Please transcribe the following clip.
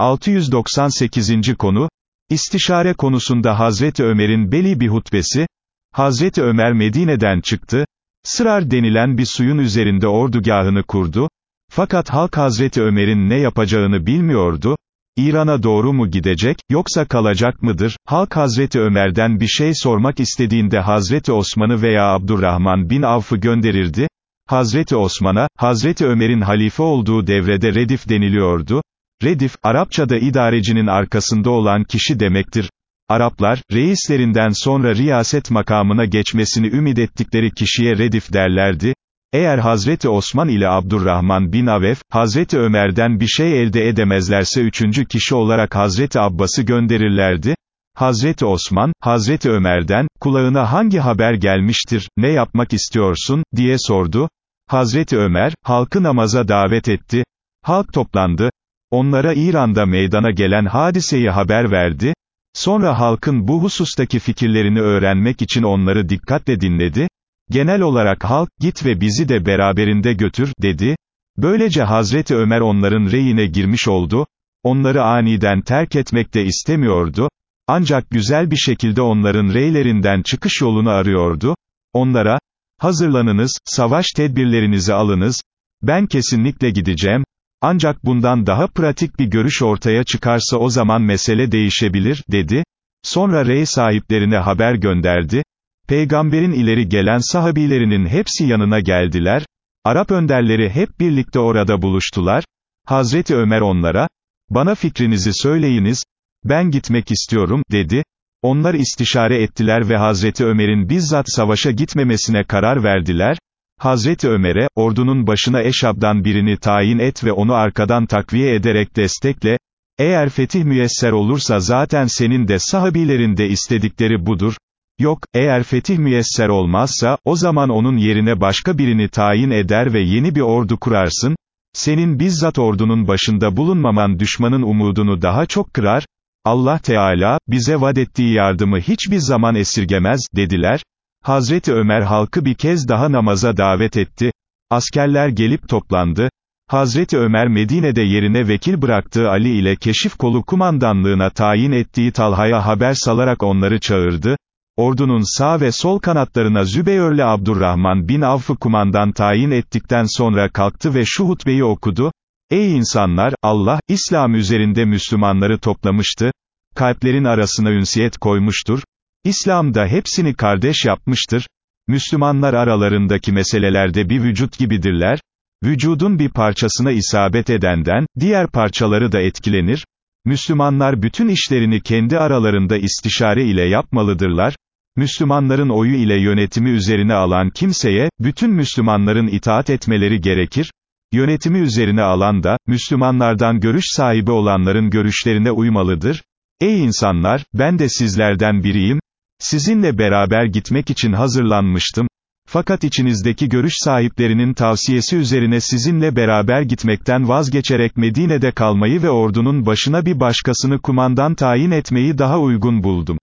698. konu, İstişare konusunda Hazreti Ömer'in Beli bir hutbesi, Hazreti Ömer Medine'den çıktı, Sırar denilen bir suyun üzerinde ordugahını kurdu, fakat halk Hazreti Ömer'in ne yapacağını bilmiyordu, İran'a doğru mu gidecek, yoksa kalacak mıdır? Halk Hazreti Ömer'den bir şey sormak istediğinde Hazreti Osman'ı veya Abdurrahman bin Avf'ı gönderirdi, Hazreti Osman'a, Hazreti Ömer'in halife olduğu devrede Redif deniliyordu, Redif, Arapçada idarecinin arkasında olan kişi demektir. Araplar, reislerinden sonra riyaset makamına geçmesini ümit ettikleri kişiye Redif derlerdi. Eğer Hazreti Osman ile Abdurrahman bin Avef, Hazreti Ömer'den bir şey elde edemezlerse üçüncü kişi olarak Hazreti Abbas'ı gönderirlerdi. Hazreti Osman, Hazreti Ömer'den, kulağına hangi haber gelmiştir, ne yapmak istiyorsun, diye sordu. Hazreti Ömer, halkı namaza davet etti. Halk toplandı. Onlara İran'da meydana gelen hadiseyi haber verdi. Sonra halkın bu husustaki fikirlerini öğrenmek için onları dikkatle dinledi. Genel olarak halk, git ve bizi de beraberinde götür, dedi. Böylece Hazreti Ömer onların reyine girmiş oldu. Onları aniden terk etmek de istemiyordu. Ancak güzel bir şekilde onların reylerinden çıkış yolunu arıyordu. Onlara, hazırlanınız, savaş tedbirlerinizi alınız, ben kesinlikle gideceğim, ancak bundan daha pratik bir görüş ortaya çıkarsa o zaman mesele değişebilir, dedi. Sonra rey sahiplerine haber gönderdi. Peygamberin ileri gelen sahabilerinin hepsi yanına geldiler. Arap önderleri hep birlikte orada buluştular. Hazreti Ömer onlara, bana fikrinizi söyleyiniz, ben gitmek istiyorum, dedi. Onlar istişare ettiler ve Hazreti Ömer'in bizzat savaşa gitmemesine karar verdiler. Hazreti Ömer'e, ordunun başına eşabdan birini tayin et ve onu arkadan takviye ederek destekle, eğer fetih müyesser olursa zaten senin de sahabilerin de istedikleri budur, yok, eğer fetih müyesser olmazsa, o zaman onun yerine başka birini tayin eder ve yeni bir ordu kurarsın, senin bizzat ordunun başında bulunmaman düşmanın umudunu daha çok kırar, Allah Teala, bize vaad ettiği yardımı hiçbir zaman esirgemez, dediler, Hazreti Ömer halkı bir kez daha namaza davet etti. Askerler gelip toplandı. Hazreti Ömer Medine'de yerine vekil bıraktığı Ali ile keşif kolu kumandanlığına tayin ettiği Talha'ya haber salarak onları çağırdı. Ordunun sağ ve sol kanatlarına Zübeyir'le Abdurrahman bin Avf'ı kumandan tayin ettikten sonra kalktı ve şu hutbeyi okudu. Ey insanlar, Allah, İslam üzerinde Müslümanları toplamıştı. Kalplerin arasına ünsiyet koymuştur. İslam'da hepsini kardeş yapmıştır. Müslümanlar aralarındaki meselelerde bir vücut gibidirler. Vücudun bir parçasına isabet edenden, diğer parçaları da etkilenir. Müslümanlar bütün işlerini kendi aralarında istişare ile yapmalıdırlar. Müslümanların oyu ile yönetimi üzerine alan kimseye, bütün Müslümanların itaat etmeleri gerekir. Yönetimi üzerine alan da, Müslümanlardan görüş sahibi olanların görüşlerine uymalıdır. Ey insanlar, ben de sizlerden biriyim, Sizinle beraber gitmek için hazırlanmıştım, fakat içinizdeki görüş sahiplerinin tavsiyesi üzerine sizinle beraber gitmekten vazgeçerek Medine'de kalmayı ve ordunun başına bir başkasını kumandan tayin etmeyi daha uygun buldum.